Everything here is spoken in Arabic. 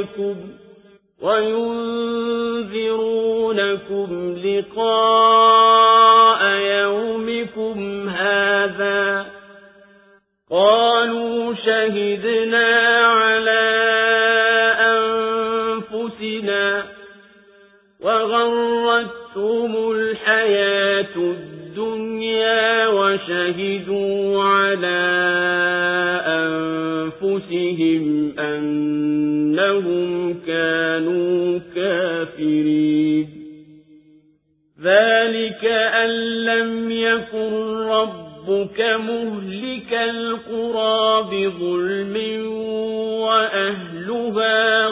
وينذرونكم وينذرونكم لقاء يومكم هذا قالوا شهدنا على أنفسنا وغرتهم الحياة الدنيا وشهدوا على أنفسهم أنهم كانوا كافرين ذلك أن لم يكن ربك مهلك القرى بظلم وأهلها